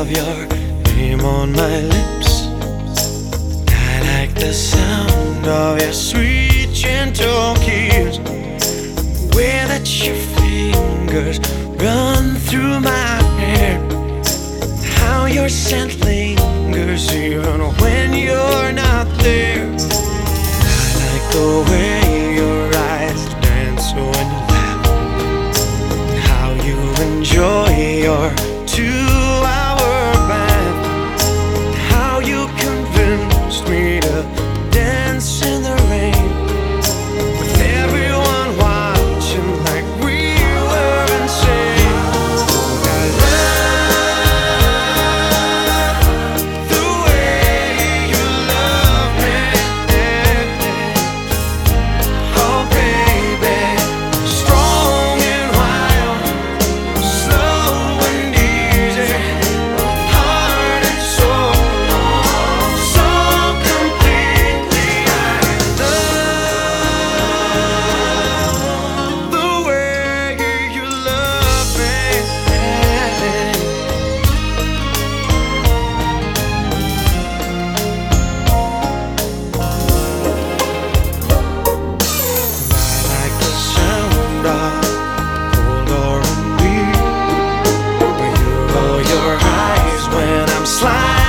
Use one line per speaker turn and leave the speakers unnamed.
of your name on my lips. I like the sound of your sweet, gentle kiss. The way that your fingers run through my hair. How your scent lingers even when you're not there. I like the way. climb.